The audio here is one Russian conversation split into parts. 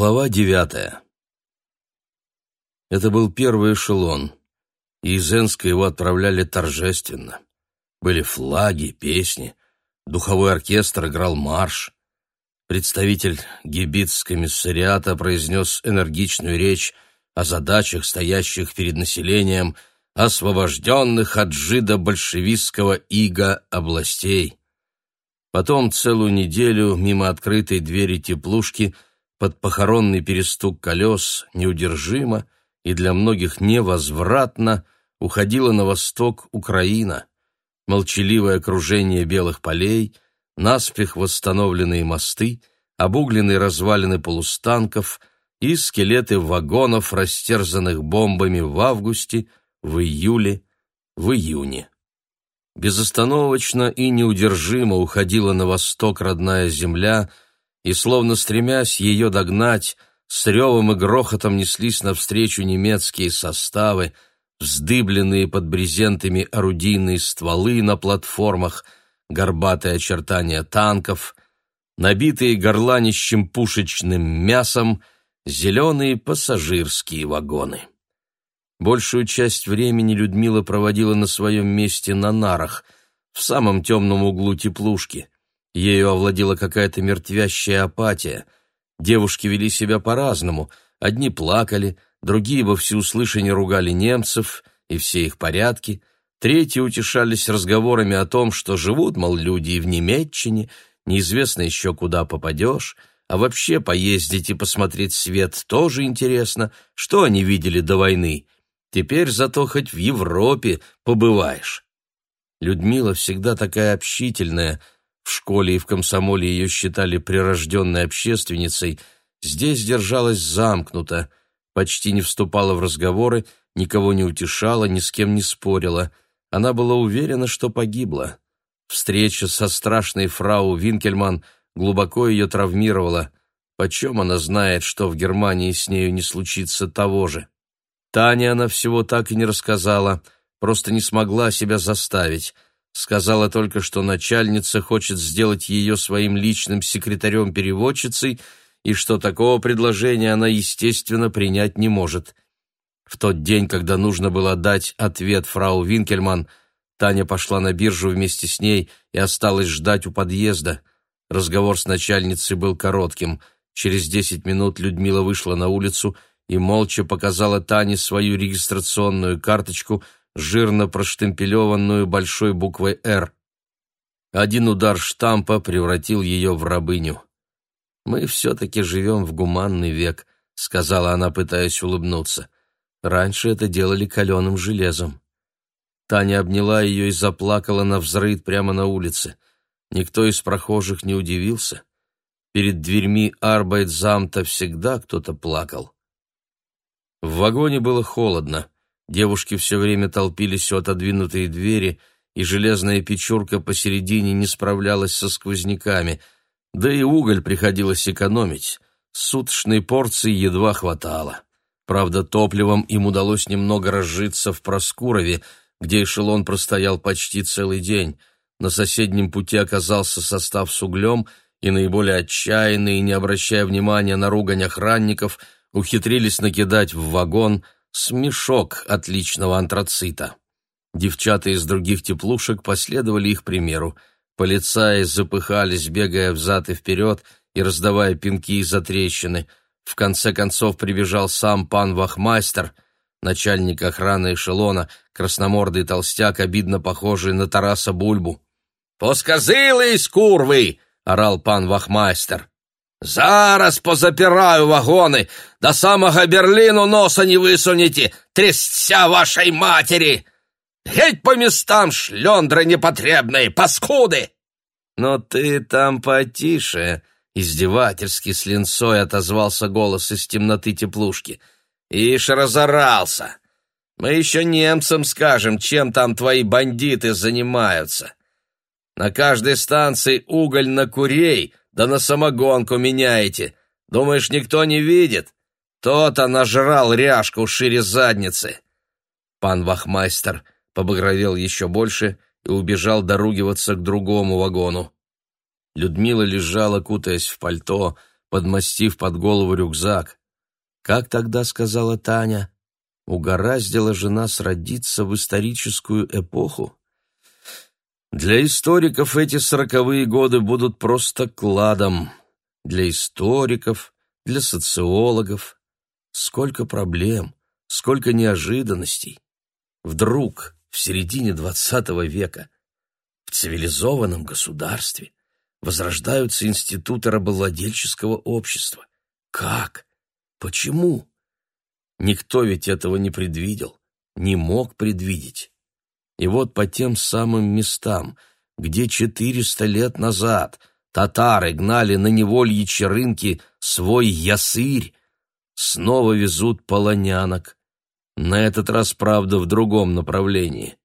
Глава девятая. Это был первый эшелон, и из Энска его отправляли торжественно. Были флаги, песни, духовой оркестр играл марш. Представитель гибиц-комиссариата произнес энергичную речь о задачах, стоящих перед населением, освобожденных от жидо-большевистского ига областей. Потом целую неделю мимо открытой двери теплушки – под похоронный перестук колес неудержимо и для многих невозвратно уходила на восток Украина. Молчаливое окружение белых полей, наспех восстановленные мосты, обугленные развалины полустанков и скелеты вагонов, растерзанных бомбами в августе, в июле, в июне. Безостановочно и неудержимо уходила на восток родная земля — и, словно стремясь ее догнать, с ревом и грохотом неслись навстречу немецкие составы, вздыбленные под брезентами орудийные стволы на платформах, горбатые очертания танков, набитые горланищем пушечным мясом, зеленые пассажирские вагоны. Большую часть времени Людмила проводила на своем месте на нарах, в самом темном углу теплушки — Ею овладела какая-то мертвящая апатия. Девушки вели себя по-разному. Одни плакали, другие во всеуслышание ругали немцев и все их порядки, третьи утешались разговорами о том, что живут, мол, люди и в Немеччине, неизвестно еще куда попадешь, а вообще поездить и посмотреть свет тоже интересно, что они видели до войны. Теперь зато хоть в Европе побываешь. Людмила всегда такая общительная — в школе и в комсомоле ее считали прирожденной общественницей, здесь держалась замкнуто, почти не вступала в разговоры, никого не утешала, ни с кем не спорила. Она была уверена, что погибла. Встреча со страшной фрау Винкельман глубоко ее травмировала. Почем она знает, что в Германии с нею не случится того же? Тане она всего так и не рассказала, просто не смогла себя заставить — Сказала только, что начальница хочет сделать ее своим личным секретарем-переводчицей и что такого предложения она, естественно, принять не может. В тот день, когда нужно было дать ответ фрау Винкельман, Таня пошла на биржу вместе с ней и осталась ждать у подъезда. Разговор с начальницей был коротким. Через десять минут Людмила вышла на улицу и молча показала Тане свою регистрационную карточку – жирно проштемпелеванную большой буквой «Р». Один удар штампа превратил ее в рабыню. «Мы все-таки живем в гуманный век», — сказала она, пытаясь улыбнуться. «Раньше это делали каленым железом». Таня обняла ее и заплакала на взрыв прямо на улице. Никто из прохожих не удивился. Перед дверьми Арбайтзамта всегда кто-то плакал. В вагоне было холодно. Девушки все время толпились у отодвинутой двери, и железная печурка посередине не справлялась со сквозняками, да и уголь приходилось экономить. Суточной порции едва хватало. Правда, топливом им удалось немного разжиться в Проскурове, где эшелон простоял почти целый день. На соседнем пути оказался состав с углем, и наиболее отчаянные, не обращая внимания на ругань охранников, ухитрились накидать в вагон – смешок отличного антрацита. Девчата из других теплушек последовали их примеру. Полицаи запыхались, бегая взад и вперед и раздавая пинки и затрещины. В конце концов прибежал сам пан Вахмастер, начальник охраны эшелона, красномордый толстяк, обидно похожий на Тараса Бульбу. «Посказились, курвы!» — орал пан Вахмастер. Зараз позапираю вагоны, до самого Берліну носа не высунете, трясся вашей матери! Геть по местам, шлёндры непотребные, паскуды!» «Но ты там потише!» — издевательски с линцой отозвался голос из темноты теплушки. «Ишь разорался! Мы еще немцам скажем, чем там твои бандиты занимаются. На каждой станции уголь на курей — да на самогонку меняете. Думаешь, никто не видит? То-то нажрал ряжку шире задницы. Пан Вахмайстер побагровел еще больше и убежал доругиваться к другому вагону. Людмила лежала, кутаясь в пальто, подмастив под голову рюкзак. Как тогда сказала Таня, угораздила жена сродиться в историческую эпоху? Для историков эти сороковые годы будут просто кладом. Для историков, для социологов. Сколько проблем, сколько неожиданностей. Вдруг, в середине двадцатого века, в цивилизованном государстве возрождаются институты рабовладельческого общества. Как? Почему? Никто ведь этого не предвидел, не мог предвидеть. И вот по тем самым местам, где четыреста лет назад татары гнали на невольичьи рынки свой ясырь, снова везут полонянок. На этот раз, правда, в другом направлении.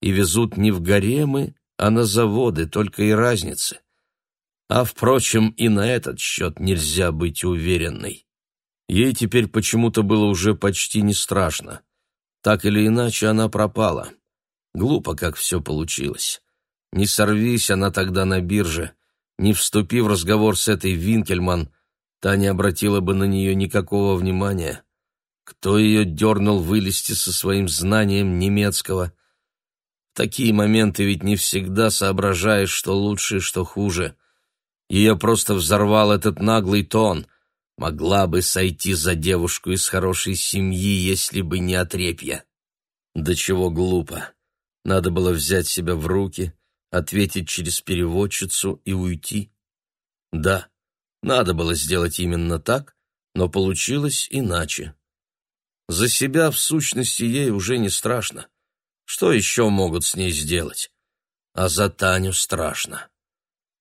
И везут не в гаремы, а на заводы, только и разницы. А, впрочем, и на этот счет нельзя быть уверенной. Ей теперь почему-то было уже почти не страшно. Так или иначе, она пропала. Глупо, как все получилось. Не сорвись она тогда на бирже, не вступи в разговор с этой Винкельман, та не обратила бы на нее никакого внимания. Кто ее дернул вылезти со своим знанием немецкого? В такие моменты ведь не всегда соображаешь, что лучше, что хуже. Ее просто взорвал этот наглый тон. Могла бы сойти за девушку из хорошей семьи, если бы не отрепья. Да чего глупо. Надо было взять себя в руки, ответить через переводчицу и уйти. Да, надо было сделать именно так, но получилось иначе. За себя, в сущности, ей уже не страшно. Что еще могут с ней сделать? А за Таню страшно.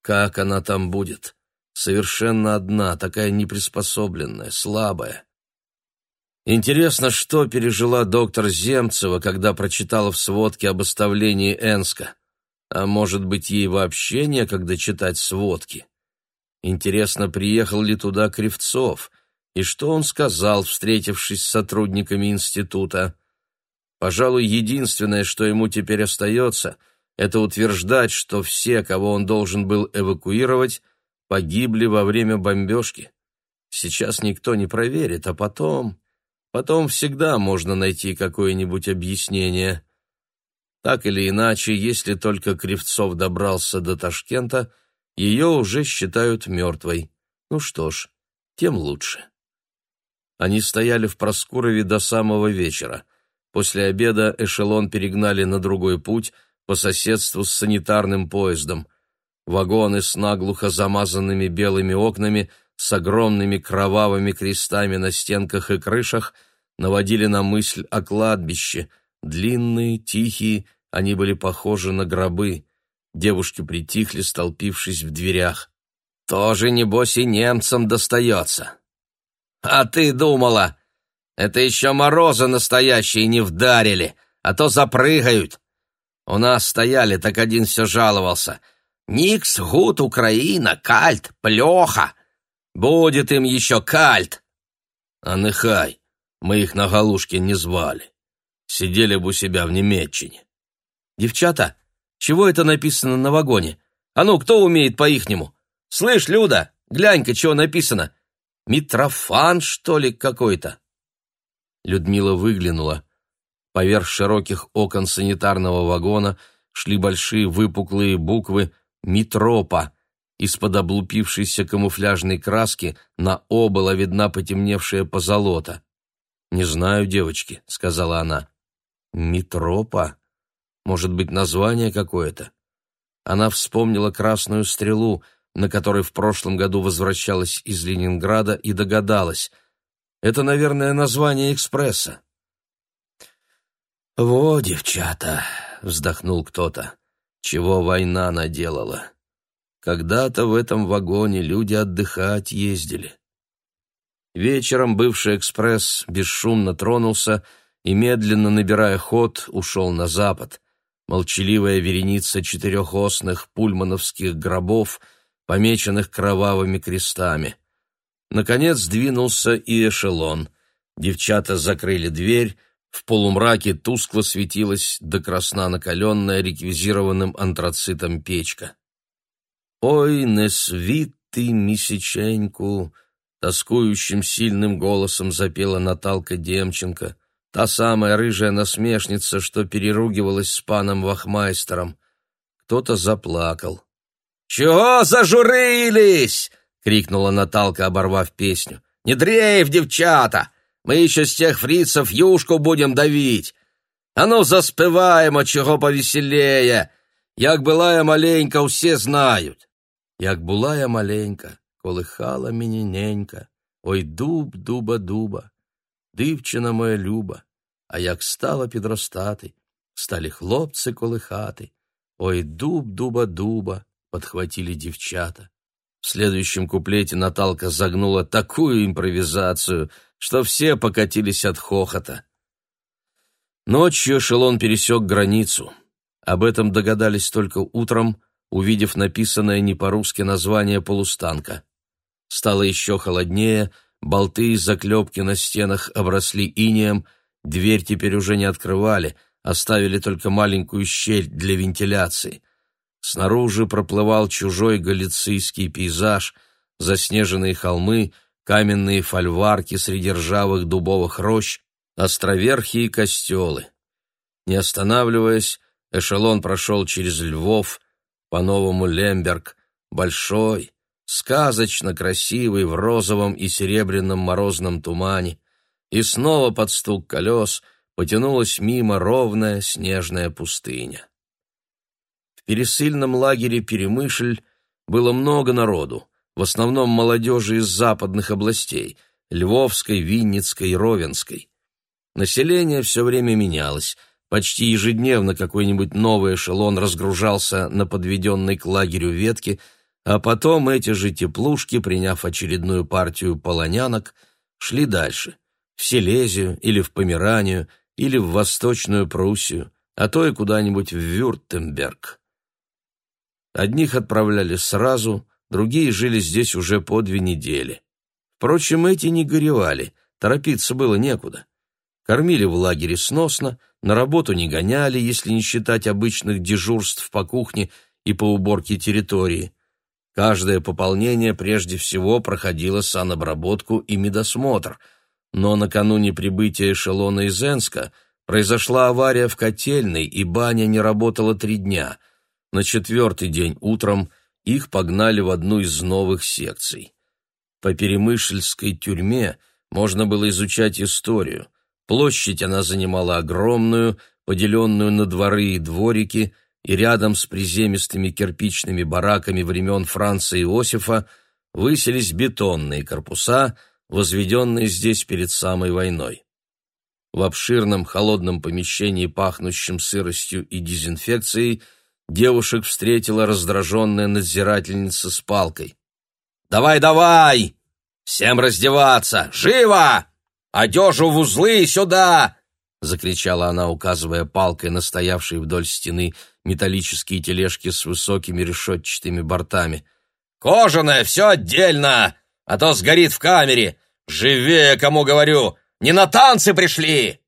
Как она там будет? Совершенно одна, такая неприспособленная, слабая. Интересно, что пережила доктор Земцева, когда прочитала в сводке об оставлении Энска. А может быть, ей вообще некогда читать сводки? Интересно, приехал ли туда Кривцов, и что он сказал, встретившись с сотрудниками института. Пожалуй, единственное, что ему теперь остается, это утверждать, что все, кого он должен был эвакуировать, погибли во время бомбежки. Сейчас никто не проверит, а потом... Потом всегда можно найти какое-нибудь объяснение. Так или иначе, если только Кривцов добрался до Ташкента, ее уже считают мертвой. Ну что ж, тем лучше. Они стояли в Проскурове до самого вечера. После обеда эшелон перегнали на другой путь по соседству с санитарным поездом. Вагоны с наглухо замазанными белыми окнами, с огромными кровавыми крестами на стенках и крышах, наводили на мысль о кладбище. Длинные, тихие, они были похожи на гробы. Девушки притихли, столпившись в дверях. «Тоже, небось, и немцам достается», «А ты думала, это еще морозы настоящие не вдарили, а то запрыгают. У нас стояли, так один все жаловался. Никс, гуд, Украина, кальт, плеха. Будет им еще кальт». «А нехай, мы их на галушке не звали. Сидели бы у себя в Немеччине». «Девчата, чего это написано на вагоне? А ну, кто умеет по-ихнему? Слышь, Люда, глянь-ка, чего написано. Митрофан, что ли, какой-то?» Людмила выглянула. Поверх широких окон санитарного вагона шли большие выпуклые буквы «Митропа». Из-под облупившейся камуфляжной краски на «О» была видна потемневшая позолота. «Не знаю, девочки», — сказала она. «Митропа? Может быть, название какое-то?» Она вспомнила красную стрелу — на которой в прошлом году возвращалась из Ленинграда, и догадалась. Это, наверное, название экспресса. «Во, девчата!» — вздохнул кто-то. «Чего война наделала? Когда-то в этом вагоне люди отдыхать ездили». Вечером бывший экспресс бесшумно тронулся и, медленно набирая ход, ушел на запад. Молчаливая вереница четырехосных пульмановских гробов — помеченных кровавыми крестами. Наконец двинулся и эшелон. Девчата закрыли дверь, в полумраке тускло светилась до красна накаленная реквизированным антрацитом печка. «Ой, не свит ты, Мисиченьку!» Тоскующим сильным голосом запела Наталка Демченко, та самая рыжая насмешница, что переругивалась с паном Вахмайстером. Кто-то заплакал. «Чего зажурились?» — крикнула Наталка, оборвав песню. «Не дрейф, девчата! Мы еще с тех фрицев юшку будем давить! А ну, заспеваємо, чого повеселее! Як была я маленька, усе знают!» Як була я маленька, колихала мені ненька, ой дуб, дуба, дуба, дівчина моя люба, а як стала підростати, стали хлопці колихати, ой дуб, дуба, дуба, подхватили девчата. В следующем куплете Наталка загнула такую импровизацию, что все покатились от хохота. Ночью эшелон пересек границу. Об этом догадались только утром, увидев написанное не по-русски название полустанка. Стало еще холоднее, болты и заклепки на стенах обросли инеем, дверь теперь уже не открывали, оставили только маленькую щель для вентиляции. Снаружи проплывал чужой галицийский пейзаж, заснеженные холмы, каменные фольварки среди ржавых дубовых рощ, островерхи и костелы. Не останавливаясь, эшелон прошел через Львов, по-новому Лемберг, большой, сказочно красивый в розовом и серебряном морозном тумане, и снова под стук колес потянулась мимо ровная снежная пустыня. В пересыльном лагере Перемышль было много народу, в основном молодежи из западных областей — Львовской, Винницкой Ровенской. Население все время менялось, почти ежедневно какой-нибудь новый эшелон разгружался на подведенной к лагерю ветке, а потом эти же теплушки, приняв очередную партию полонянок, шли дальше — в Силезию или в Померанию, или в Восточную Пруссию, а то и куда-нибудь в Вюртемберг. Одних отправляли сразу, другие жили здесь уже по две недели. Впрочем, эти не горевали, торопиться было некуда. Кормили в лагере сносно, на работу не гоняли, если не считать обычных дежурств по кухне и по уборке территории. Каждое пополнение прежде всего проходило санобработку и медосмотр – но накануне прибытия эшелона из Энска произошла авария в котельной, и баня не работала три дня. На четвертый день утром их погнали в одну из новых секций. По Перемышльской тюрьме можно было изучать историю. Площадь она занимала огромную, поделенную на дворы и дворики, и рядом с приземистыми кирпичными бараками времен Франца Иосифа высились бетонные корпуса – возведенные здесь перед самой войной. В обширном холодном помещении, пахнущем сыростью и дезинфекцией, девушек встретила раздраженная надзирательница с палкой. «Давай, давай! Всем раздеваться! Живо! Одежу в узлы сюда!» — закричала она, указывая палкой на стоявшие вдоль стены металлические тележки с высокими решетчатыми бортами. «Кожаное все отдельно! а то сгорит в камере! Живее, кому говорю! Не на танцы пришли!»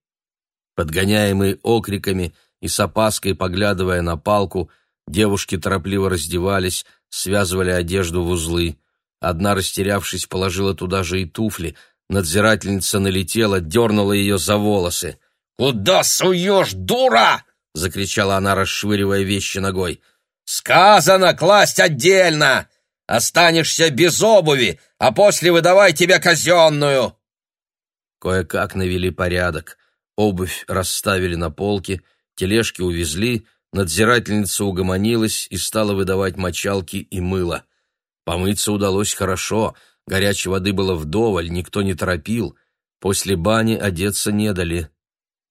Подгоняемые окриками и с опаской поглядывая на палку, девушки торопливо раздевались, связывали одежду в узлы. Одна, растерявшись, положила туда же и туфли. Надзирательница налетела, дернула ее за волосы. «Куда суешь, дура?» — закричала она, расшвыривая вещи ногой. «Сказано класть отдельно! Останешься без обуви, а после выдавай тебе казенную!» Кое-как навели порядок. Обувь расставили на полке, тележки увезли, надзирательница угомонилась и стала выдавать мочалки и мыло. Помыться удалось хорошо, горячей воды было вдоволь, никто не торопил. После бани одеться не дали.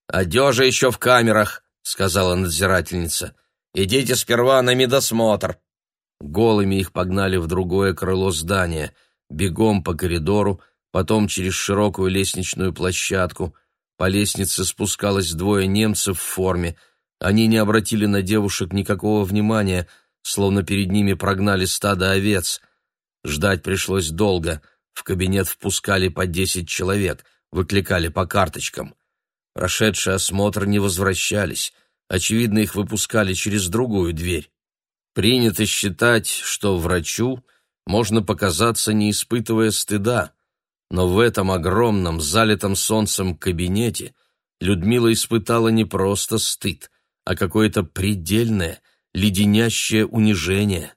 «Одежа еще в камерах», — сказала надзирательница. «Идите сперва на медосмотр». Голыми их погнали в другое крыло здания, бегом по коридору, потом через широкую лестничную площадку. По лестнице спускалось двое немцев в форме. Они не обратили на девушек никакого внимания, словно перед ними прогнали стадо овец. Ждать пришлось долго. В кабинет впускали по десять человек, выкликали по карточкам. Прошедший осмотр не возвращались. Очевидно, их выпускали через другую дверь. Принято считать, что врачу можно показаться, не испытывая стыда. Но в этом огромном, залитом солнцем кабинете Людмила испытала не просто стыд, а какое-то предельное, леденящее унижение.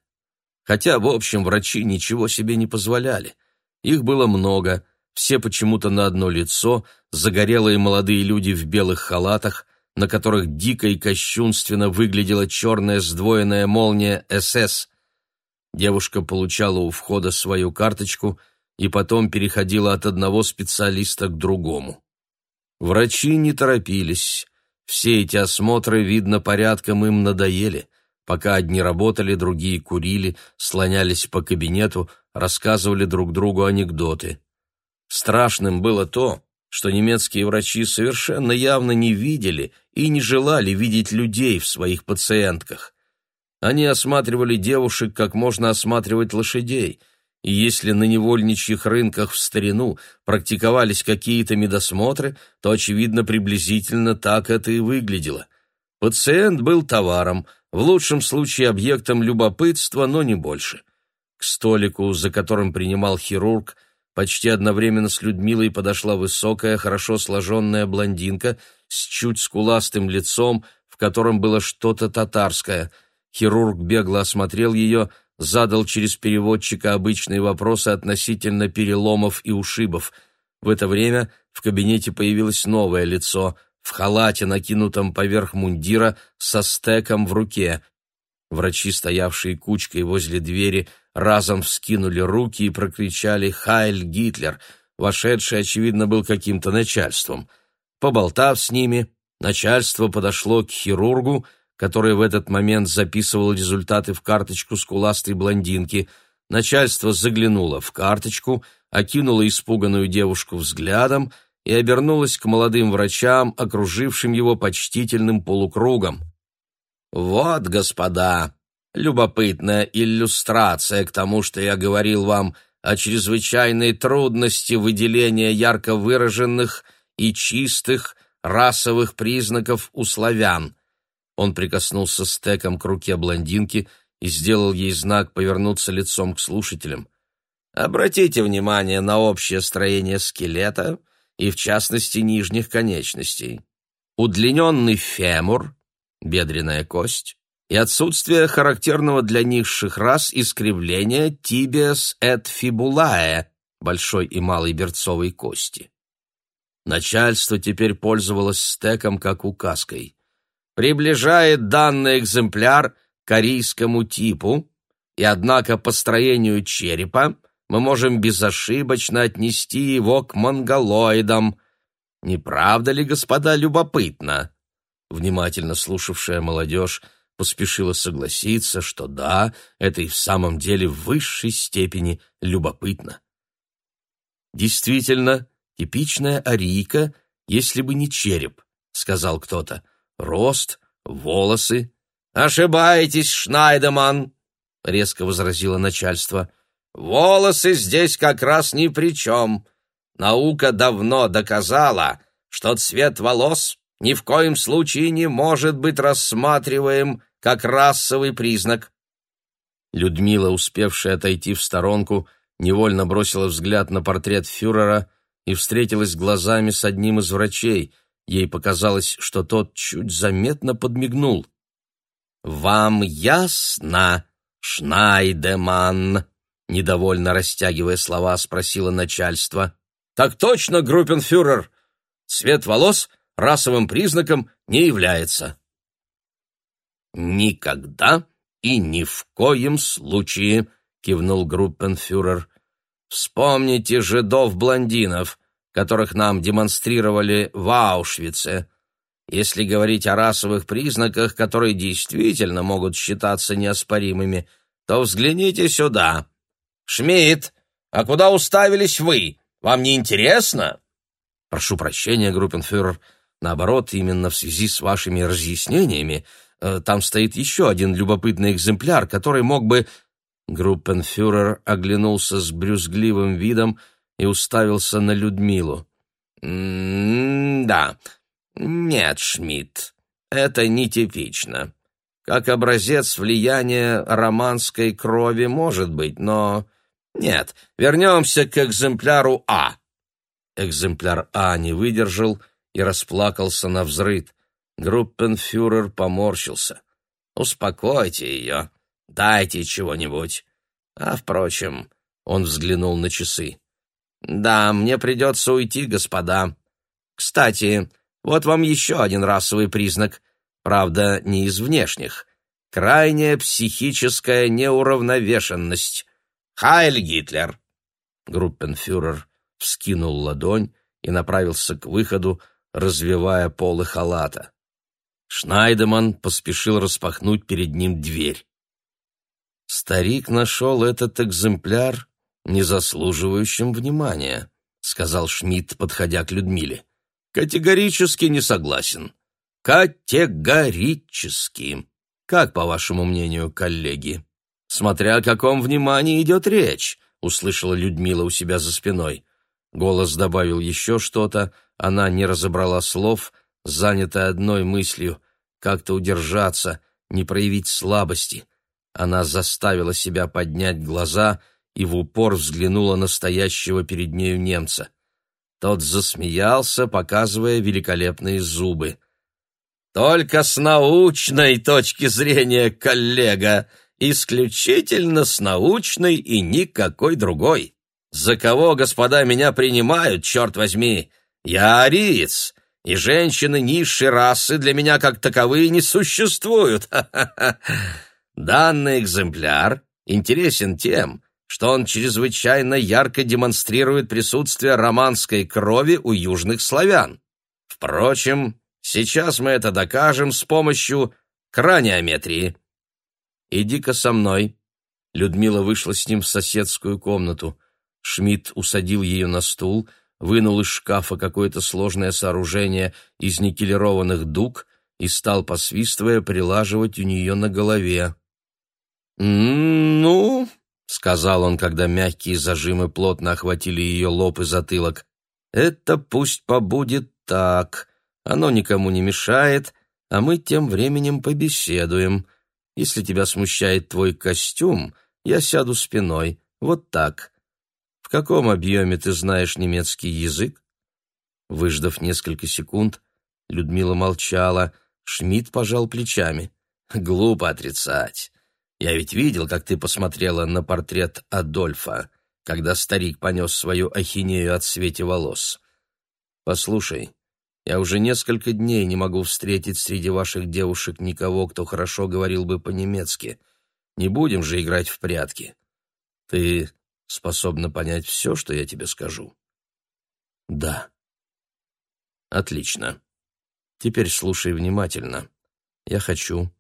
Хотя, в общем, врачи ничего себе не позволяли. Их было много, все почему-то на одно лицо, загорелые молодые люди в белых халатах, на которых дико и кощунственно выглядела черная сдвоенная молния СС. Девушка получала у входа свою карточку и потом переходила от одного специалиста к другому. Врачи не торопились. Все эти осмотры, видно, порядком им надоели. Пока одни работали, другие курили, слонялись по кабинету, рассказывали друг другу анекдоты. Страшным было то, что немецкие врачи совершенно явно не видели и не желали видеть людей в своих пациентках. Они осматривали девушек, как можно осматривать лошадей, и если на невольничьих рынках в старину практиковались какие-то медосмотры, то, очевидно, приблизительно так это и выглядело. Пациент был товаром, в лучшем случае объектом любопытства, но не больше. К столику, за которым принимал хирург, Почти одновременно с Людмилой подошла высокая, хорошо сложенная блондинка с чуть скуластым лицом, в котором было что-то татарское. Хирург бегло осмотрел ее, задал через переводчика обычные вопросы относительно переломов и ушибов. В это время в кабинете появилось новое лицо в халате, накинутом поверх мундира, со стеком в руке. Врачи, стоявшие кучкой возле двери, разом вскинули руки и прокричали «Хайль Гитлер!». Вошедший, очевидно, был каким-то начальством. Поболтав с ними, начальство подошло к хирургу, который в этот момент записывал результаты в карточку скуластой блондинки. Начальство заглянуло в карточку, окинуло испуганную девушку взглядом и обернулось к молодым врачам, окружившим его почтительным полукругом. «Вот, господа, любопытная иллюстрация к тому, что я говорил вам о чрезвычайной трудности выделения ярко выраженных и чистых расовых признаков у славян. Он прикоснулся стеком к руке блондинки и сделал ей знак повернуться лицом к слушателям. Обратите внимание на общее строение скелета и, в частности, нижних конечностей. Удлиненный фемур, бедренная кость, и отсутствие характерного для низших рас искривления tibias et fibulae большой и малой берцовой кости. Начальство теперь пользовалось стеком как указкой. Приближает данный экземпляр к корейскому типу, и однако по строению черепа мы можем безошибочно отнести его к монголоидам. Не правда ли, господа, любопытно? Внимательно слушавшая молодежь поспешила согласиться, что да, это и в самом деле в высшей степени любопытно. Действительно, типичная арийка, если бы не череп, сказал кто-то. Рост, волосы. Ошибаетесь, Шнайдеман, резко возразило начальство. Волосы здесь как раз ни при чем. Наука давно доказала, что цвет волос ни в коем случае не может быть рассматриваем как расовый признак. Людмила, успевшая отойти в сторонку, невольно бросила взгляд на портрет фюрера и встретилась глазами с одним из врачей. Ей показалось, что тот чуть заметно подмигнул. «Вам ясно, Шнайдеман?» Недовольно растягивая слова, спросило начальство. «Так точно, группенфюрер! Цвет волос расовым признаком не является». «Никогда и ни в коем случае», — кивнул группенфюрер. «Вспомните жидов-блондинов, которых нам демонстрировали в Аушвице. Если говорить о расовых признаках, которые действительно могут считаться неоспоримыми, то взгляните сюда. Шмидт, а куда уставились вы? Вам не интересно?» «Прошу прощения, группенфюрер. Наоборот, именно в связи с вашими разъяснениями Э, там стоит еще один любопытный экземпляр, который мог бы...» Группенфюрер оглянулся с брюзгливым видом и уставился на Людмилу. «М-да, нет, Шмидт, это нетипично. Как образец влияния романской крови может быть, но Нет, вернемся к экземпляру А. Экземпляр А не выдержал и расплакался на взрыд. Группенфюрер поморщился. «Успокойте ее, дайте чего-нибудь. А, впрочем, он взглянул на часы. «Да, мне придется уйти, господа. Кстати, вот вам еще один расовый признак, правда, не из внешних. Крайняя психическая неуравновешенность. Хайль Гитлер!» Группенфюрер вскинул ладонь и направился к выходу, развивая полы халата. Шнайдеман поспешил распахнуть перед ним дверь. Старик нашел этот экземпляр не заслуживающим внимания, сказал Шмидт, подходя к Людмиле. Категорически не согласен. Категорически. Как, по вашему мнению, коллеги? Смотря о каком внимании идет речь, услышала Людмила у себя за спиной. Голос добавил еще что-то, она не разобрала слов, занятая одной мыслью — как-то удержаться, не проявить слабости. Она заставила себя поднять глаза и в упор взглянула на стоящего перед нею немца. Тот засмеялся, показывая великолепные зубы. «Только с научной точки зрения, коллега, исключительно с научной и никакой другой. За кого, господа, меня принимают, черт возьми? Я ариец, и женщины низшей расы для меня как таковые не существуют. Данный экземпляр интересен тем, что он чрезвычайно ярко демонстрирует присутствие романской крови у южных славян. Впрочем, сейчас мы это докажем с помощью краниометрии. «Иди-ка со мной». Людмила вышла с ним в соседскую комнату. Шмидт усадил ее на стул, вынул из шкафа какое-то сложное сооружение из никелированных дуг и стал, посвистывая, прилаживать у нее на голове. «Ну, — сказал он, когда мягкие зажимы плотно охватили ее лоб и затылок. «Это пусть побудет так. Оно никому не мешает, а мы тем временем побеседуем. Если тебя смущает твой костюм, я сяду спиной. Вот так. В каком объеме ты знаешь немецкий язык?» Выждав несколько секунд, Людмила молчала. Шмидт пожал плечами. «Глупо отрицать. Я ведь видел, как ты посмотрела на портрет Адольфа, когда старик понес свою ахинею от свете волос. Послушай, я уже несколько дней не могу встретить среди ваших девушек никого, кто хорошо говорил бы по-немецки. Не будем же играть в прятки. Ты способна понять все, что я тебе скажу? Да. Отлично. Теперь слушай внимательно. Я хочу,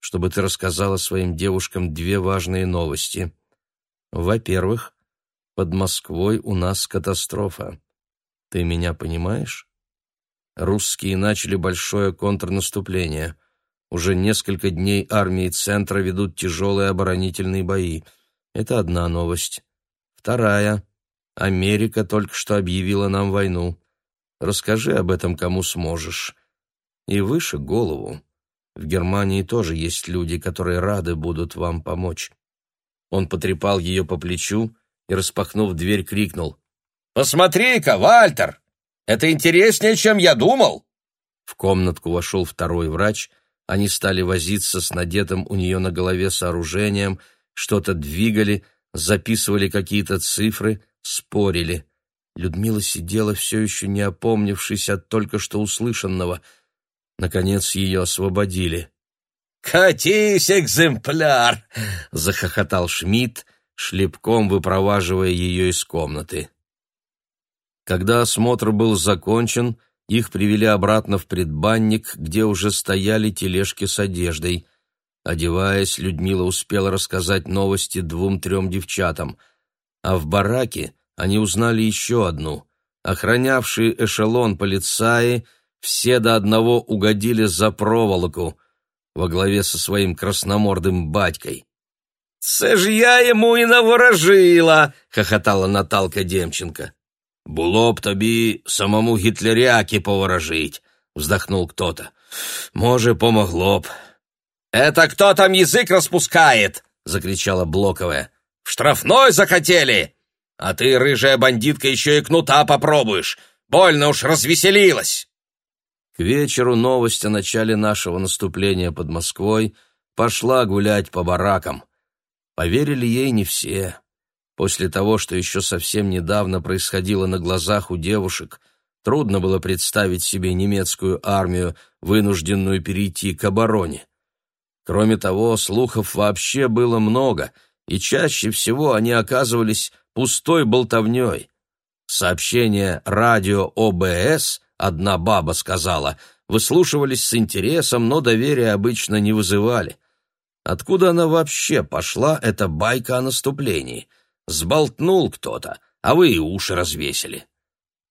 чтобы ты рассказала своим девушкам две важные новости. Во-первых, под Москвой у нас катастрофа. Ты меня понимаешь? Русские начали большое контрнаступление. Уже несколько дней армии Центра ведут тяжелые оборонительные бои. Это одна новость. Вторая. Америка только что объявила нам войну. Расскажи об этом кому сможешь. И выше голову. В Германии тоже есть люди, которые рады будут вам помочь». Он потрепал ее по плечу и, распахнув дверь, крикнул. «Посмотри-ка, Вальтер! Это интереснее, чем я думал!» В комнатку вошел второй врач. Они стали возиться с надетым у нее на голове сооружением, что-то двигали, записывали какие-то цифры, спорили. Людмила сидела все еще не опомнившись от только что услышанного — Наконец ее освободили. «Катись, экземпляр!» — захохотал Шмидт, шлепком выпроваживая ее из комнаты. Когда осмотр был закончен, их привели обратно в предбанник, где уже стояли тележки с одеждой. Одеваясь, Людмила успела рассказать новости двум-трем девчатам. А в бараке они узнали еще одну. Охранявшие эшелон полицаи — все до одного угодили за проволоку во главе со своим красномордым батькой. «Це ж я ему и наворожила!» — хохотала Наталка Демченко. «Було б тобі самому гітлеряки поворожить», — вздохнул кто-то. «Може, помогло б». «Это кто там язык распускает?» — закричала Блоковая. В штрафной захотели! А ты, рыжая бандитка, еще и кнута попробуешь. Больно уж развеселилась!» К вечеру новость о начале нашего наступления под Москвой пошла гулять по баракам. Поверили ей не все. После того, что еще совсем недавно происходило на глазах у девушек, трудно было представить себе немецкую армию, вынужденную перейти к обороне. Кроме того, слухов вообще было много, и чаще всего они оказывались пустой болтовней. Сообщения радио ОБС, одна баба сказала, выслушивались с интересом, но доверия обычно не вызывали. Откуда она вообще пошла, эта байка о наступлении? Сболтнул кто-то, а вы и уши развесили.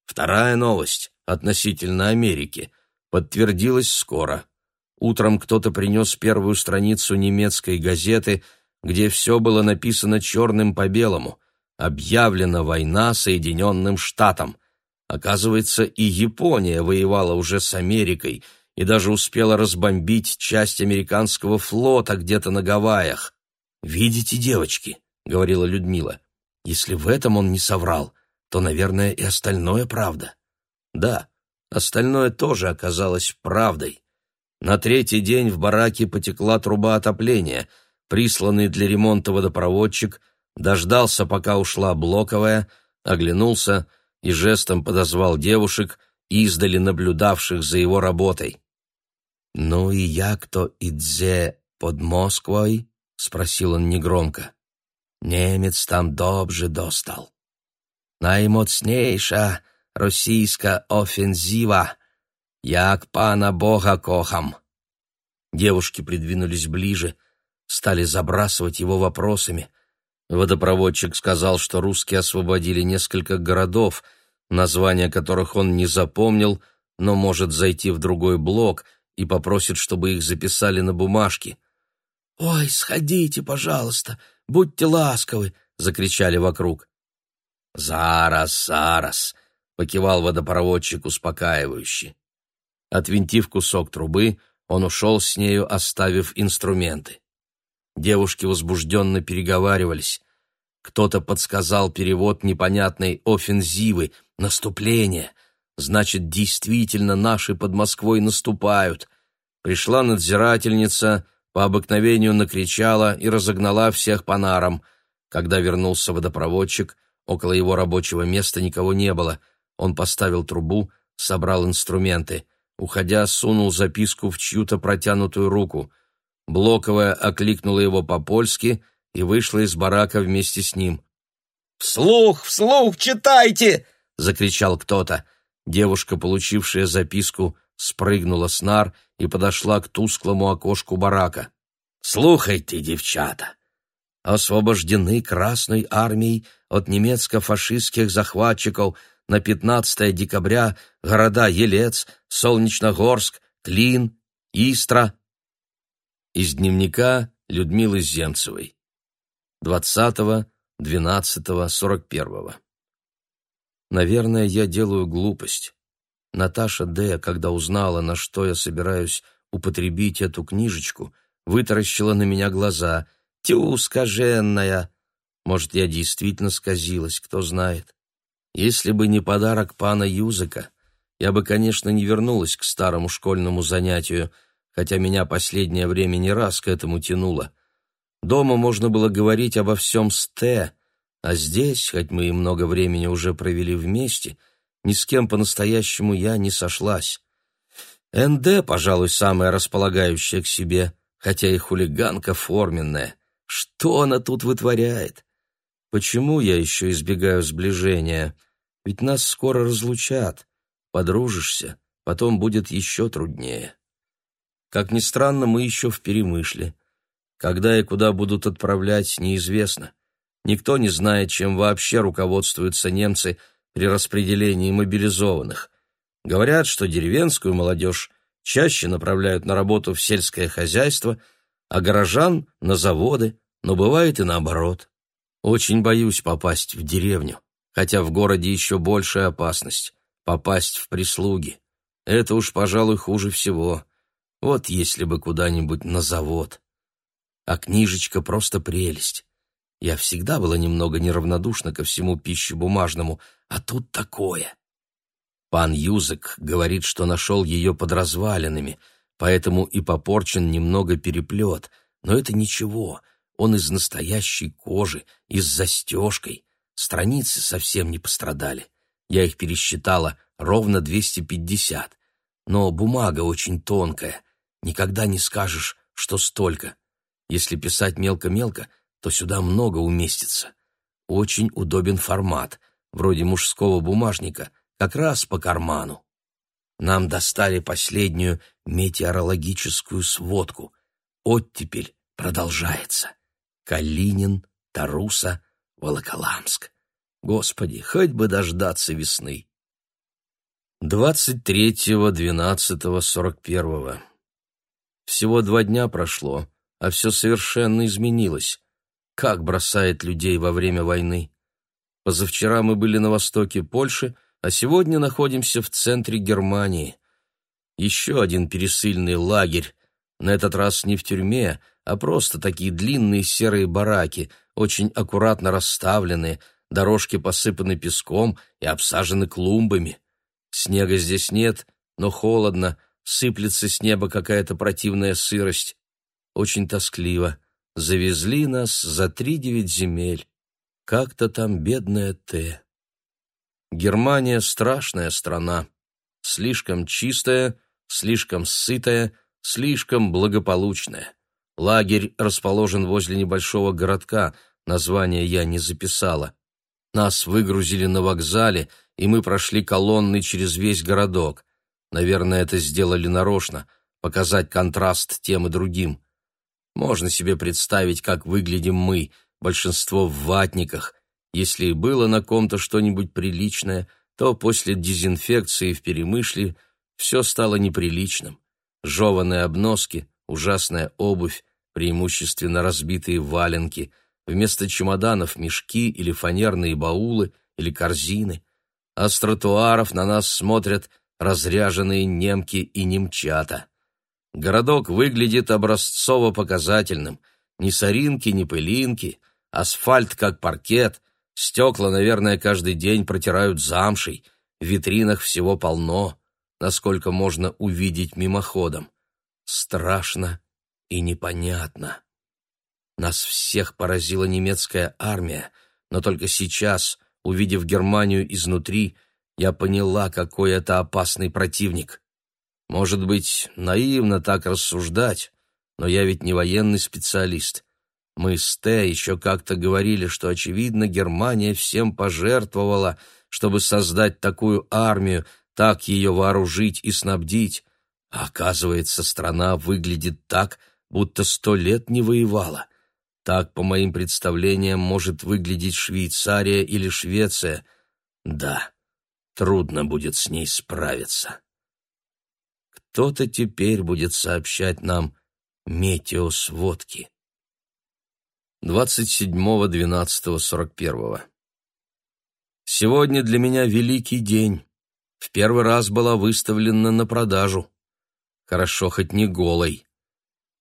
Вторая новость относительно Америки подтвердилась скоро. Утром кто-то принес первую страницу немецкой газеты, где все было написано черным по белому. Объявлена война Соединенным Штатам. Оказывается, и Япония воевала уже с Америкой и даже успела разбомбить часть американского флота где-то на Гавайях. «Видите, девочки», — говорила Людмила, — «если в этом он не соврал, то, наверное, и остальное правда». Да, остальное тоже оказалось правдой. На третий день в бараке потекла труба отопления. Присланный для ремонта водопроводчик дождался, пока ушла блоковая, оглянулся и жестом подозвал девушек, издали наблюдавших за его работой. «Ну и я кто идзе под Москвой?» — спросил он негромко. «Немец там добже достал. Наймоцнейша російська офензива «Як пана Бога кохам!» Девушки придвинулись ближе, стали забрасывать его вопросами. Водопроводчик сказал, что русские освободили несколько городов, названия которых он не запомнил, но может зайти в другой блок и попросит, чтобы их записали на бумажке. «Ой, сходите, пожалуйста, будьте ласковы!» — закричали вокруг. «Зараз, зараз!» — покивал водопроводчик успокаивающе. Отвинтив кусок трубы, он ушел с нею, оставив инструменты. Девушки возбужденно переговаривались. Кто-то подсказал перевод непонятной офензивы, наступления. Значит, действительно наши под Москвой наступают. Пришла надзирательница, по обыкновению накричала и разогнала всех по нарам. Когда вернулся водопроводчик, около его рабочего места никого не было. Он поставил трубу, собрал инструменты. Уходя, сунул записку в чью-то протянутую руку. Блоковая окликнула его по-польски и вышла из барака вместе с ним. «Вслух, вслух читайте!» — закричал кто-то. Девушка, получившая записку, спрыгнула с нар и подошла к тусклому окошку барака. «Слухайте, девчата! Освобождены Красной армией от немецко-фашистских захватчиков на 15 декабря города Елец, Солнечногорск, Клин, Истра. Из дневника Людмилы Земцевой. 20.12.41. Наверное, я делаю глупость. Наташа Д., когда узнала, на что я собираюсь употребить эту книжечку, вытаращила на меня глаза. «Тю, скаженная!» Может, я действительно сказилась, кто знает. Если бы не подарок пана Юзыка, я бы, конечно, не вернулась к старому школьному занятию, хотя меня последнее время не раз к этому тянуло. Дома можно было говорить обо всем с Т, а здесь, хоть мы и много времени уже провели вместе, ни с кем по-настоящему я не сошлась. НД, пожалуй, самая располагающая к себе, хотя и хулиганка форменная. Что она тут вытворяет? Почему я еще избегаю сближения? Ведь нас скоро разлучат. Подружишься, потом будет еще труднее. Как ни странно, мы еще в перемышле. Когда и куда будут отправлять, неизвестно. Никто не знает, чем вообще руководствуются немцы при распределении мобилизованных. Говорят, что деревенскую молодежь чаще направляют на работу в сельское хозяйство, а горожан — на заводы, но бывает и наоборот. Очень боюсь попасть в деревню, хотя в городе еще большая опасность — попасть в прислуги. Это уж, пожалуй, хуже всего. Вот если бы куда-нибудь на завод. А книжечка просто прелесть. Я всегда была немного неравнодушна ко всему пищебумажному, а тут такое. Пан Юзек говорит, что нашел ее под развалинами, поэтому и попорчен немного переплет, но это ничего, он из настоящей кожи и с застежкой. Страницы совсем не пострадали. Я их пересчитала ровно 250. Но бумага очень тонкая, никогда не скажешь, что столько. Если писать мелко-мелко, то сюда много уместится. Очень удобен формат, вроде мужского бумажника, как раз по карману. Нам достали последнюю метеорологическую сводку. Оттепель продолжается. Калинин, Таруса, Волоколамск. Господи, хоть бы дождаться весны. 23.12.41. Всего два дня прошло, а все совершенно изменилось. Как бросает людей во время войны. Позавчера мы были на востоке Польши, а сегодня находимся в центре Германии. Еще один пересыльный лагерь, на этот раз не в тюрьме, а просто такие длинные серые бараки, очень аккуратно расставленные, дорожки посыпаны песком и обсажены клумбами. Снега здесь нет, но холодно, сыплется с неба какая-то противная сырость. Очень тоскливо. Завезли нас за три девять земель. Как-то там бедная Т. Германия — страшная страна. Слишком чистая, слишком сытая, слишком благополучная. Лагерь расположен возле небольшого городка, название я не записала. Нас выгрузили на вокзале, и мы прошли колонной через весь городок. Наверное, это сделали нарочно, показать контраст тем и другим. Можно себе представить, как выглядим мы, большинство в ватниках. Если и было на ком-то что-нибудь приличное, то после дезинфекции в Перемышле все стало неприличным. Жеванные обноски, ужасная обувь, преимущественно разбитые валенки, вместо чемоданов мешки или фанерные баулы или корзины. А с тротуаров на нас смотрят разряженные немки и немчата. Городок выглядит образцово-показательным. Ни соринки, ни пылинки, асфальт как паркет, стекла, наверное, каждый день протирают замшей, в витринах всего полно, насколько можно увидеть мимоходом. Страшно и непонятно. Нас всех поразила немецкая армия, но только сейчас, увидев Германию изнутри, я поняла, какой это опасный противник. Может быть, наивно так рассуждать, но я ведь не военный специалист. Мы с Т еще как-то говорили, что, очевидно, Германия всем пожертвовала, чтобы создать такую армию, так ее вооружить и снабдить. А оказывается, страна выглядит так, будто сто лет не воевала. Так, по моим представлениям, может выглядеть Швейцария или Швеция. Да, трудно будет с ней справиться кто-то теперь будет сообщать нам метеосводки. 27.12.41. Сегодня для меня великий день. В первый раз была выставлена на продажу. Хорошо хоть не голой.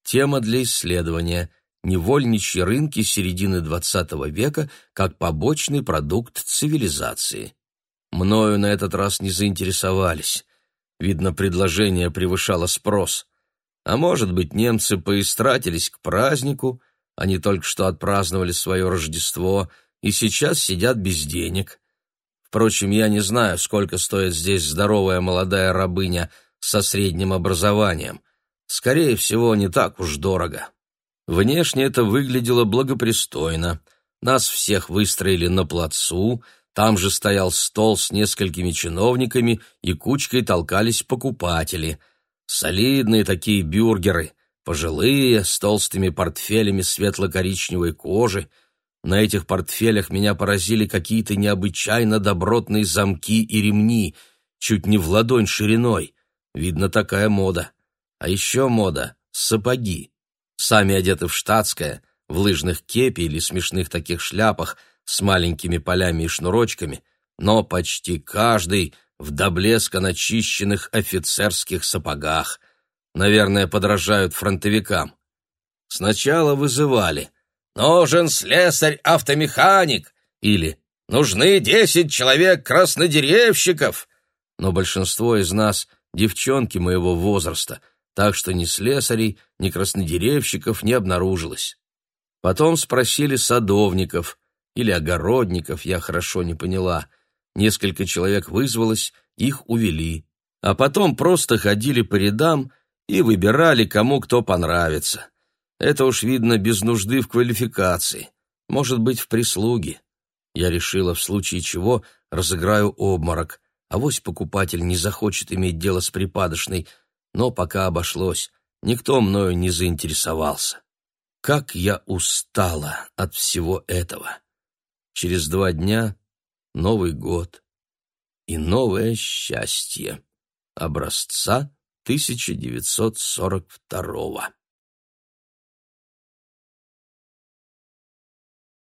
Тема для исследования «Невольничьи рынки середины XX века как побочный продукт цивилизации». Мною на этот раз не заинтересовались. Видно, предложение превышало спрос. А может быть, немцы поистратились к празднику, они только что отпраздновали свое Рождество и сейчас сидят без денег. Впрочем, я не знаю, сколько стоит здесь здоровая молодая рабыня со средним образованием. Скорее всего, не так уж дорого. Внешне это выглядело благопристойно. Нас всех выстроили на плацу — там же стоял стол с несколькими чиновниками, и кучкой толкались покупатели. Солидные такие бюргеры, пожилые, с толстыми портфелями светло-коричневой кожи. На этих портфелях меня поразили какие-то необычайно добротные замки и ремни, чуть не в ладонь шириной. Видно, такая мода. А еще мода — сапоги. Сами одеты в штатское, в лыжных кепи или смешных таких шляпах — с маленькими полями и шнурочками, но почти каждый в до начищенных офицерских сапогах. Наверное, подражают фронтовикам. Сначала вызывали, «Нужен слесарь-автомеханик» или «Нужны десять человек-краснодеревщиков». Но большинство из нас — девчонки моего возраста, так что ни слесарей, ни краснодеревщиков не обнаружилось. Потом спросили садовников или огородников, я хорошо не поняла. Несколько человек вызвалось, их увели. А потом просто ходили по рядам и выбирали, кому кто понравится. Это уж видно без нужды в квалификации. Может быть, в прислуге. Я решила, в случае чего разыграю обморок. а Авось покупатель не захочет иметь дело с припадочной, но пока обошлось. Никто мною не заинтересовался. Как я устала от всего этого. Через два дня Новый год и новое счастье образца 1942 -го.